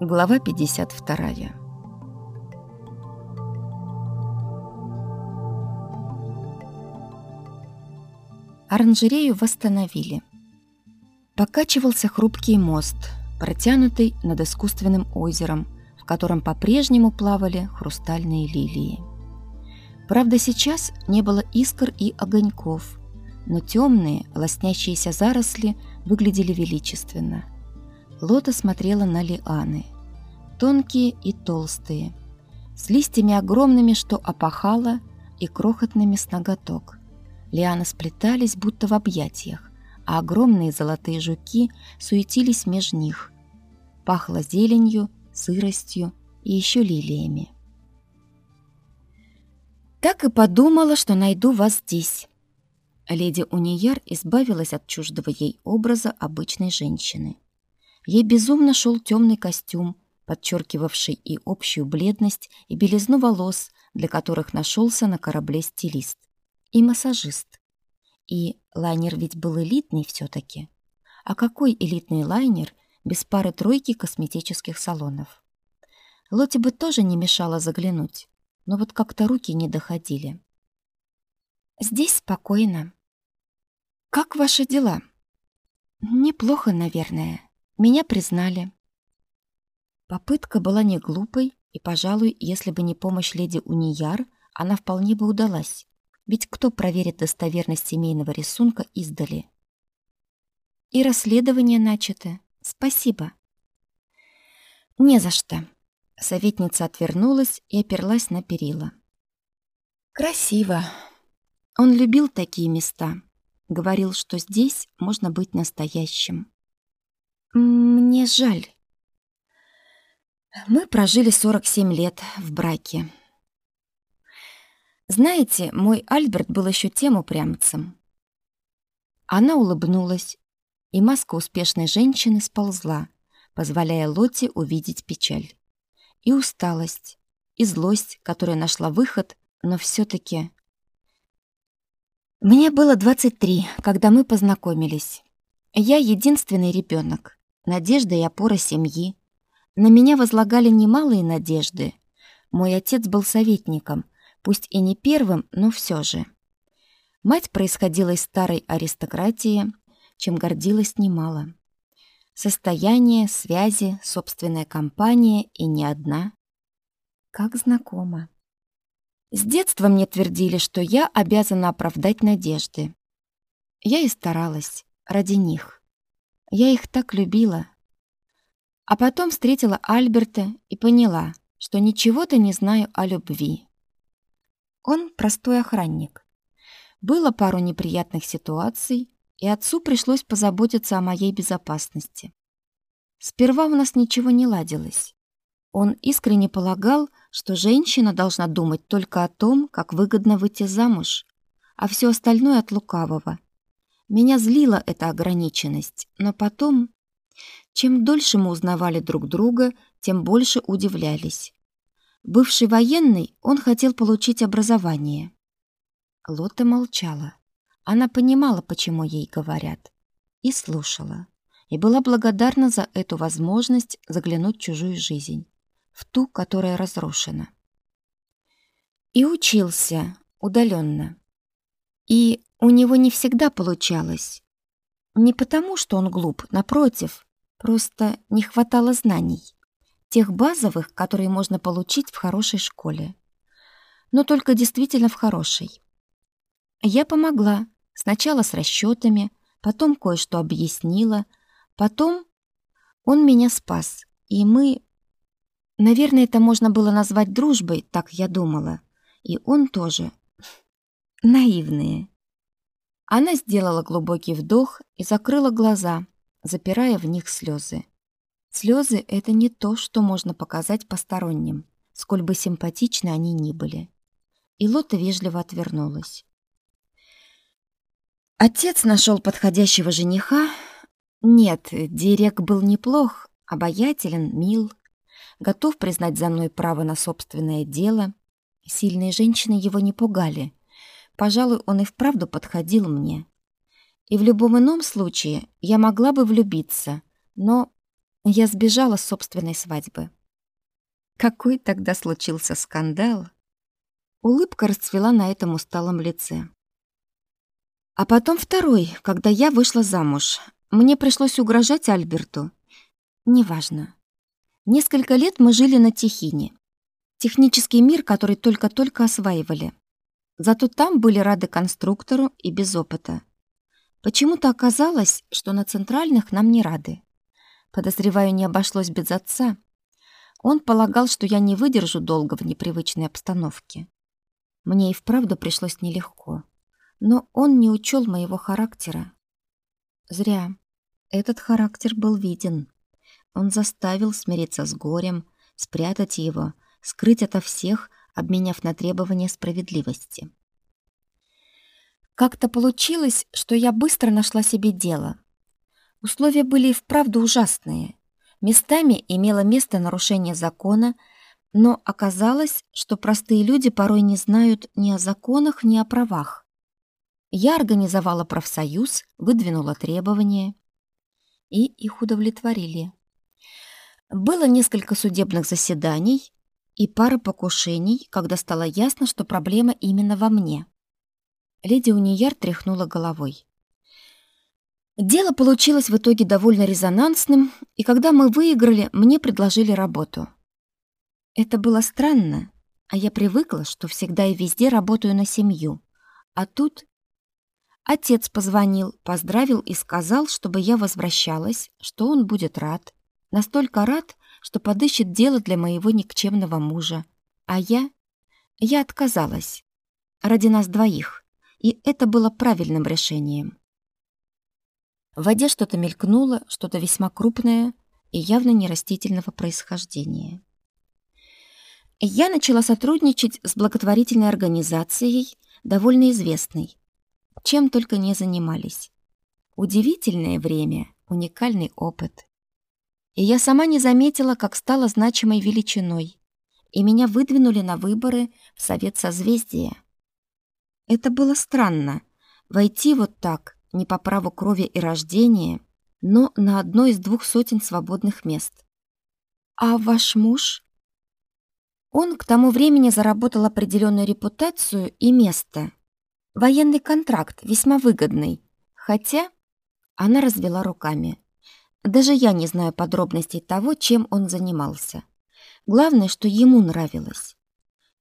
Глава 52. Оранжерею восстановили. Покачивался хрупкий мост, протянутый над искусственным озером, в котором по-прежнему плавали хрустальные лилии. Правда, сейчас не было искр и огоньков, но темные, лоснящиеся заросли выглядели величественно. Лота смотрела на лианы. Тонкие и толстые, с листьями огромными, что опахало, и крохотными с ноготок. Лианы сплетались, будто в объятиях, а огромные золотые жуки суетились меж них. Пахло зеленью, сыростью и еще лилиями. Так и подумала, что найду вас здесь. Леди Унияр избавилась от чуждого ей образа обычной женщины. Ей безумно шел темный костюм, подчеркивавший и общую бледность, и белизну волос, для которых нашелся на корабле стилист, и массажист. И лайнер ведь был элитный все-таки. А какой элитный лайнер без пары-тройки косметических салонов? Лоте бы тоже не мешало заглянуть но вот как-то руки не доходили. «Здесь спокойно. Как ваши дела?» «Неплохо, наверное. Меня признали». Попытка была не глупой, и, пожалуй, если бы не помощь леди Унияр, она вполне бы удалась. Ведь кто проверит достоверность семейного рисунка издали? И расследование начато. Спасибо. Не за что. Советница отвернулась и оперлась на перила. «Красиво. Он любил такие места. Говорил, что здесь можно быть настоящим. Мне жаль. Мы прожили 47 лет в браке. Знаете, мой Альберт был еще тем упрямцем. Она улыбнулась, и маска успешной женщины сползла, позволяя Лоте увидеть печаль и усталость, и злость, которая нашла выход, но все таки Мне было 23, когда мы познакомились. Я единственный ребенок, надежда и опора семьи. На меня возлагали немалые надежды. Мой отец был советником, пусть и не первым, но все же. Мать происходила из старой аристократии, чем гордилась немало. Состояние, связи, собственная компания и не одна. Как знакомо. С детства мне твердили, что я обязана оправдать надежды. Я и старалась ради них. Я их так любила. А потом встретила Альберта и поняла, что ничего-то не знаю о любви. Он простой охранник. Было пару неприятных ситуаций, и отцу пришлось позаботиться о моей безопасности. Сперва у нас ничего не ладилось. Он искренне полагал, что женщина должна думать только о том, как выгодно выйти замуж, а все остальное от лукавого. Меня злила эта ограниченность, но потом, чем дольше мы узнавали друг друга, тем больше удивлялись. Бывший военный, он хотел получить образование. Лота молчала. Она понимала, почему ей говорят, и слушала, и была благодарна за эту возможность заглянуть в чужую жизнь, в ту, которая разрушена. И учился удаленно. И у него не всегда получалось. Не потому, что он глуп, напротив, просто не хватало знаний, тех базовых, которые можно получить в хорошей школе. Но только действительно в хорошей. Я помогла, Сначала с расчетами, потом кое-что объяснила, потом он меня спас, и мы... Наверное, это можно было назвать дружбой, так я думала. И он тоже. Наивные. Она сделала глубокий вдох и закрыла глаза, запирая в них слезы. Слезы — это не то, что можно показать посторонним, сколь бы симпатичны они ни были. И Лота вежливо отвернулась. Отец нашел подходящего жениха. Нет, Дирек был неплох, обаятелен, мил, готов признать за мной право на собственное дело. Сильные женщины его не пугали. Пожалуй, он и вправду подходил мне. И в любом ином случае я могла бы влюбиться, но Я сбежала с собственной свадьбы. Какой тогда случился скандал? Улыбка расцвела на этом усталом лице. А потом второй, когда я вышла замуж. Мне пришлось угрожать Альберту. Неважно. Несколько лет мы жили на Тихине. Технический мир, который только-только осваивали. Зато там были рады конструктору и без опыта. Почему-то оказалось, что на центральных нам не рады. Подозреваю, не обошлось без отца. Он полагал, что я не выдержу долго в непривычной обстановке. Мне и вправду пришлось нелегко. Но он не учел моего характера. Зря. Этот характер был виден. Он заставил смириться с горем, спрятать его, скрыть ото всех, обменяв на требования справедливости. Как-то получилось, что я быстро нашла себе дело. Условия были и вправду ужасные. Местами имело место нарушение закона, но оказалось, что простые люди порой не знают ни о законах, ни о правах. Я организовала профсоюз, выдвинула требования, и их удовлетворили. Было несколько судебных заседаний и пара покушений, когда стало ясно, что проблема именно во мне. Леди Унияр тряхнула головой. Дело получилось в итоге довольно резонансным, и когда мы выиграли, мне предложили работу. Это было странно, а я привыкла, что всегда и везде работаю на семью. А тут отец позвонил, поздравил и сказал, чтобы я возвращалась, что он будет рад. Настолько рад, что подыщет дело для моего никчемного мужа. А я... Я отказалась. Ради нас двоих. И это было правильным решением. В воде что-то мелькнуло, что-то весьма крупное и явно не растительного происхождения. Я начала сотрудничать с благотворительной организацией, довольно известной. Чем только не занимались. Удивительное время, уникальный опыт. И я сама не заметила, как стала значимой величиной. И меня выдвинули на выборы в Совет Созвездия. Это было странно — войти вот так, не по праву крови и рождения, но на одно из двух сотен свободных мест. А ваш муж? Он к тому времени заработал определенную репутацию и место. Военный контракт, весьма выгодный. Хотя она развела руками. Даже я не знаю подробностей того, чем он занимался. Главное, что ему нравилось.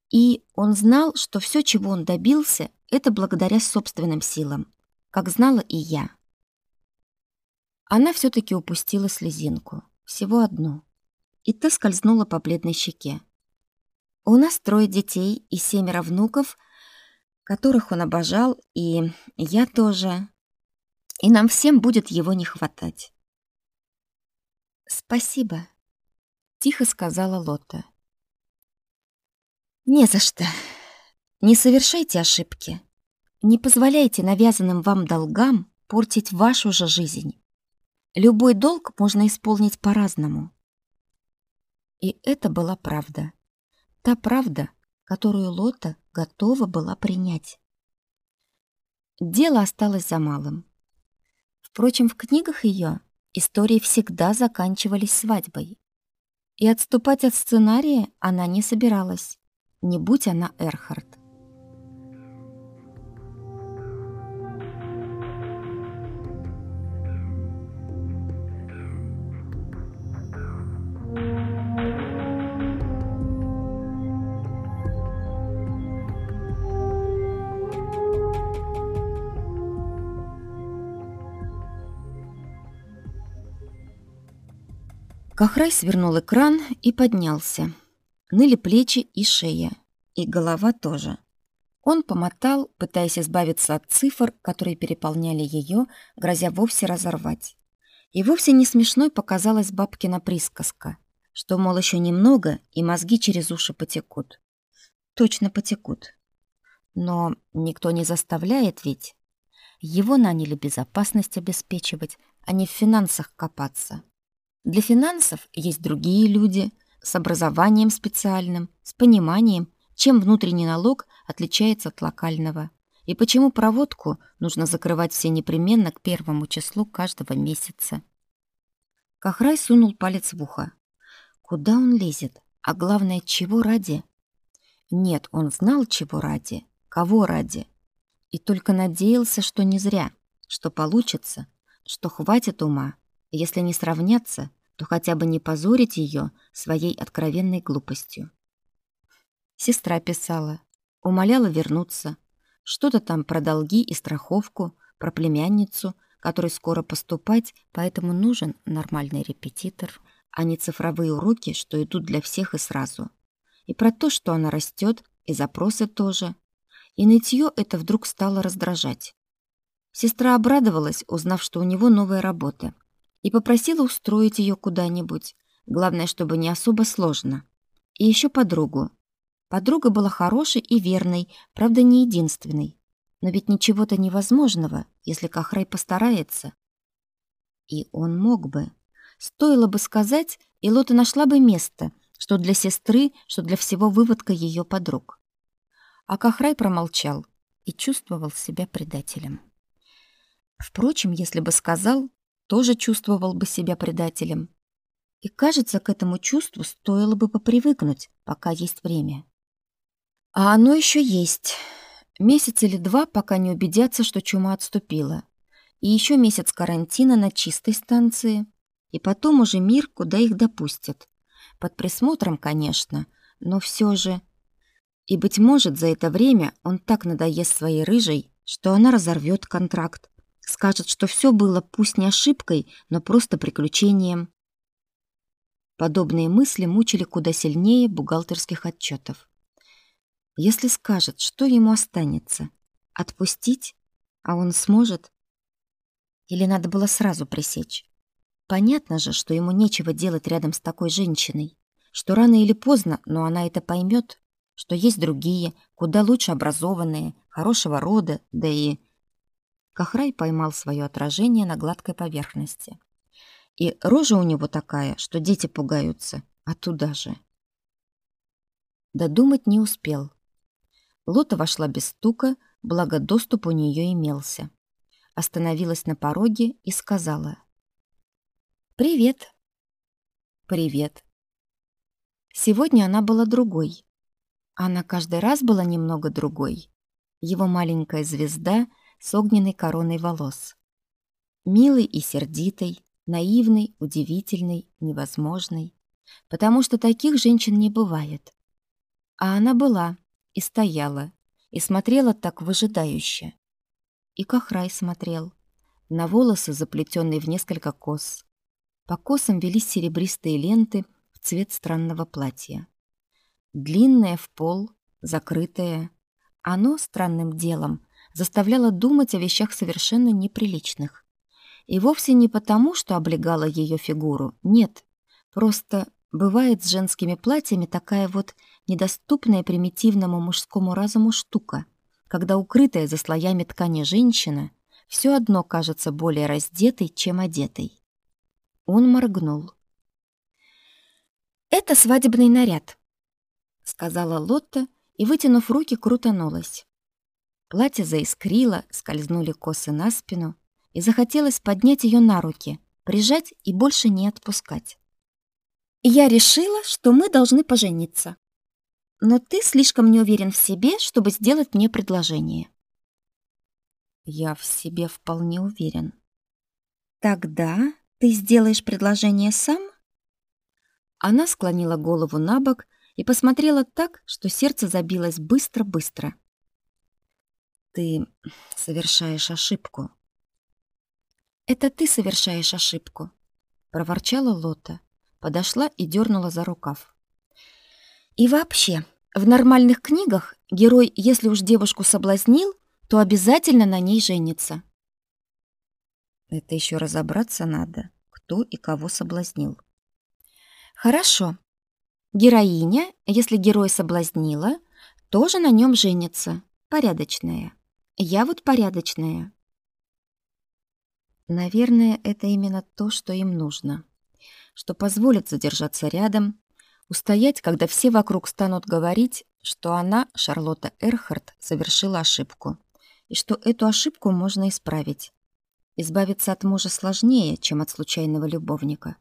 И он знал, что все, чего он добился, это благодаря собственным силам как знала и я. Она все-таки упустила слезинку, всего одну, и та скользнула по бледной щеке. У нас трое детей и семеро внуков, которых он обожал, и я тоже. И нам всем будет его не хватать. «Спасибо», — тихо сказала Лота. «Не за что. Не совершайте ошибки. Не позволяйте навязанным вам долгам портить вашу же жизнь. Любой долг можно исполнить по-разному. И это была правда. Та правда, которую Лота готова была принять. Дело осталось за малым. Впрочем, в книгах ее истории всегда заканчивались свадьбой. И отступать от сценария она не собиралась, не будь она Эрхард. Кахрай свернул экран и поднялся. Ныли плечи и шея, и голова тоже. Он помотал, пытаясь избавиться от цифр, которые переполняли ее, грозя вовсе разорвать. И вовсе не смешной показалась бабкина присказка, что, мол, еще немного, и мозги через уши потекут. Точно потекут. Но никто не заставляет ведь. Его наняли безопасность обеспечивать, а не в финансах копаться. Для финансов есть другие люди с образованием специальным, с пониманием, чем внутренний налог отличается от локального, и почему проводку нужно закрывать все непременно к первому числу каждого месяца. Кахрай сунул палец в ухо. Куда он лезет? А главное, чего ради? Нет, он знал, чего ради, кого ради. И только надеялся, что не зря, что получится, что хватит ума. Если не сравняться, то хотя бы не позорить ее своей откровенной глупостью. Сестра писала, умоляла вернуться. Что-то там про долги и страховку, про племянницу, которой скоро поступать, поэтому нужен нормальный репетитор, а не цифровые уроки, что идут для всех и сразу. И про то, что она растет, и запросы тоже. И нытье это вдруг стало раздражать. Сестра обрадовалась, узнав, что у него новая работа, и попросила устроить ее куда-нибудь. Главное, чтобы не особо сложно. И еще подругу. Подруга была хорошей и верной, правда, не единственной. Но ведь ничего-то невозможного, если Кахрай постарается. И он мог бы. Стоило бы сказать, и Лота нашла бы место, что для сестры, что для всего выводка ее подруг. А Кахрай промолчал и чувствовал себя предателем. Впрочем, если бы сказал, тоже чувствовал бы себя предателем. И, кажется, к этому чувству стоило бы попривыкнуть, пока есть время. А оно еще есть. Месяц или два, пока не убедятся, что чума отступила. И еще месяц карантина на чистой станции. И потом уже мир, куда их допустят. Под присмотром, конечно, но все же... И, быть может, за это время он так надоест своей рыжей, что она разорвет контракт, скажет, что все было пусть не ошибкой, но просто приключением. Подобные мысли мучили куда сильнее бухгалтерских отчетов. Если скажет, что ему останется? Отпустить? А он сможет? Или надо было сразу пресечь? Понятно же, что ему нечего делать рядом с такой женщиной, что рано или поздно, но она это поймет, что есть другие, куда лучше образованные, хорошего рода, да и Кахрай поймал свое отражение на гладкой поверхности. И рожа у него такая, что дети пугаются, а туда же. Додумать не успел. Лота вошла без стука, благо доступ у нее имелся. Остановилась на пороге и сказала. «Привет». «Привет». Сегодня она была другой. Она каждый раз была немного другой. Его маленькая звезда — с огненной короной волос. Милый и сердитый, наивный, удивительный, невозможный. Потому что таких женщин не бывает. А она была и стояла, и смотрела так выжидающе. И Кахрай смотрел. На волосы, заплетенные в несколько кос. По косам велись серебристые ленты в цвет странного платья. Длинное в пол, закрытое. Оно странным делом заставляла думать о вещах совершенно неприличных. И вовсе не потому, что облегала ее фигуру, нет. Просто бывает с женскими платьями такая вот недоступная примитивному мужскому разуму штука, когда укрытая за слоями ткани женщина все одно кажется более раздетой, чем одетой. Он моргнул. «Это свадебный наряд», — сказала Лотта и, вытянув руки, крутанулась. Платье заискрило, скользнули косы на спину, и захотелось поднять ее на руки, прижать и больше не отпускать. «Я решила, что мы должны пожениться. Но ты слишком не уверен в себе, чтобы сделать мне предложение». «Я в себе вполне уверен». «Тогда ты сделаешь предложение сам?» Она склонила голову на бок и посмотрела так, что сердце забилось быстро-быстро ты совершаешь ошибку. Это ты совершаешь ошибку, проворчала Лота, подошла и дернула за рукав. И вообще, в нормальных книгах герой, если уж девушку соблазнил, то обязательно на ней женится. Это еще разобраться надо, кто и кого соблазнил. Хорошо. Героиня, если герой соблазнила, тоже на нем женится, порядочная. Я вот порядочная. Наверное, это именно то, что им нужно. Что позволит задержаться рядом, устоять, когда все вокруг станут говорить, что она, Шарлотта Эрхард, совершила ошибку, и что эту ошибку можно исправить. Избавиться от мужа сложнее, чем от случайного любовника.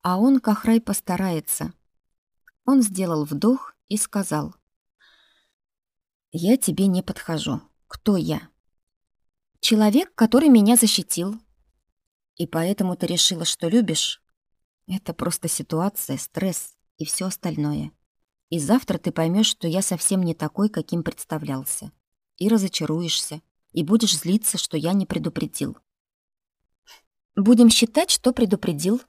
А он, Кахрай, постарается. Он сделал вдох и сказал. «Я тебе не подхожу. Кто я?» «Человек, который меня защитил». «И поэтому ты решила, что любишь?» «Это просто ситуация, стресс и все остальное. И завтра ты поймешь, что я совсем не такой, каким представлялся. И разочаруешься, и будешь злиться, что я не предупредил. Будем считать, что предупредил.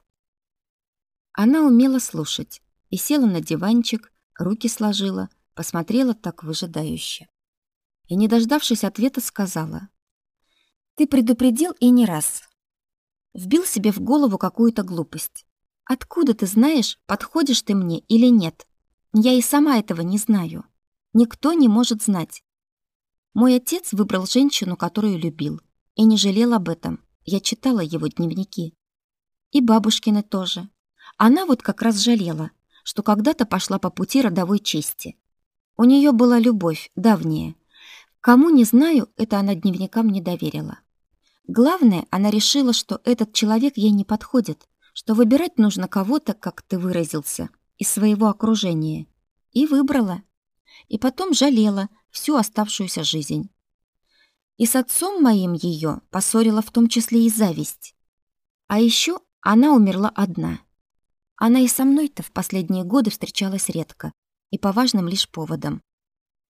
Она умела слушать и села на диванчик, руки сложила, посмотрела так выжидающе. И, не дождавшись ответа, сказала. «Ты предупредил и не раз. Вбил себе в голову какую-то глупость. Откуда ты знаешь, подходишь ты мне или нет? Я и сама этого не знаю. Никто не может знать. Мой отец выбрал женщину, которую любил, и не жалел об этом. Я читала его дневники. И бабушкины тоже. Она вот как раз жалела, что когда-то пошла по пути родовой чести. У нее была любовь, давняя. Кому не знаю, это она дневникам не доверила. Главное, она решила, что этот человек ей не подходит, что выбирать нужно кого-то, как ты выразился, из своего окружения. И выбрала. И потом жалела всю оставшуюся жизнь. И с отцом моим ее поссорила в том числе и зависть. А еще она умерла одна. Она и со мной-то в последние годы встречалась редко и по важным лишь поводам.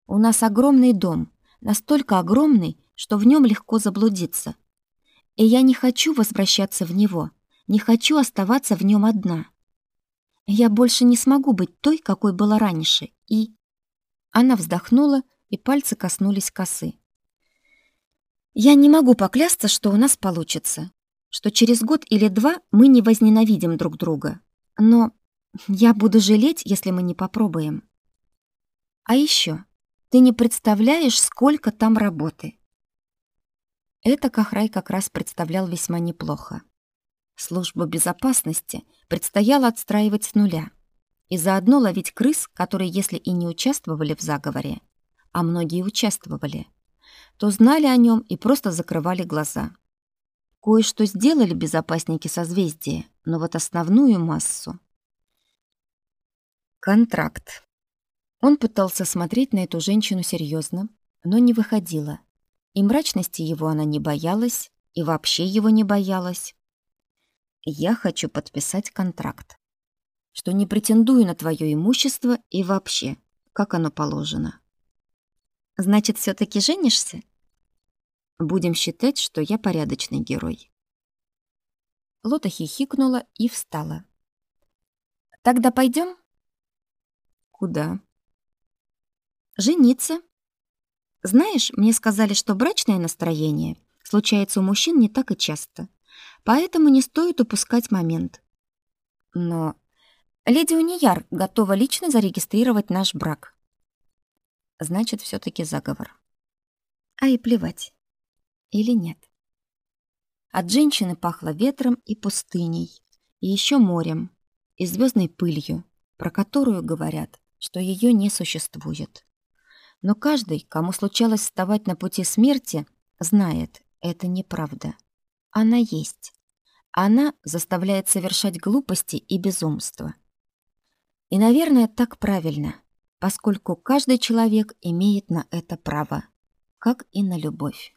У нас огромный дом, настолько огромный, что в нем легко заблудиться. И я не хочу возвращаться в него, не хочу оставаться в нем одна. Я больше не смогу быть той, какой была раньше, и...» Она вздохнула, и пальцы коснулись косы. «Я не могу поклясться, что у нас получится, что через год или два мы не возненавидим друг друга. Но я буду жалеть, если мы не попробуем. А еще, ты не представляешь, сколько там работы». Это Кахрай как раз представлял весьма неплохо. Службу безопасности предстояло отстраивать с нуля и заодно ловить крыс, которые, если и не участвовали в заговоре, а многие участвовали, то знали о нем и просто закрывали глаза. Кое-что сделали безопасники созвездия, но вот основную массу... Контракт. Он пытался смотреть на эту женщину серьезно, но не выходило. И мрачности его она не боялась, и вообще его не боялась. Я хочу подписать контракт, что не претендую на твое имущество и вообще, как оно положено. Значит, все таки женишься? Будем считать, что я порядочный герой. Лота хихикнула и встала. Тогда пойдем? Куда? Жениться. Знаешь, мне сказали, что брачное настроение случается у мужчин не так и часто поэтому не стоит упускать момент. Но леди Унияр готова лично зарегистрировать наш брак. Значит, все таки заговор. А и плевать. Или нет. От женщины пахло ветром и пустыней, и еще морем, и звездной пылью, про которую говорят, что ее не существует. Но каждый, кому случалось вставать на пути смерти, знает, это неправда. Она есть. Она заставляет совершать глупости и безумства. И, наверное, так правильно, поскольку каждый человек имеет на это право, как и на любовь.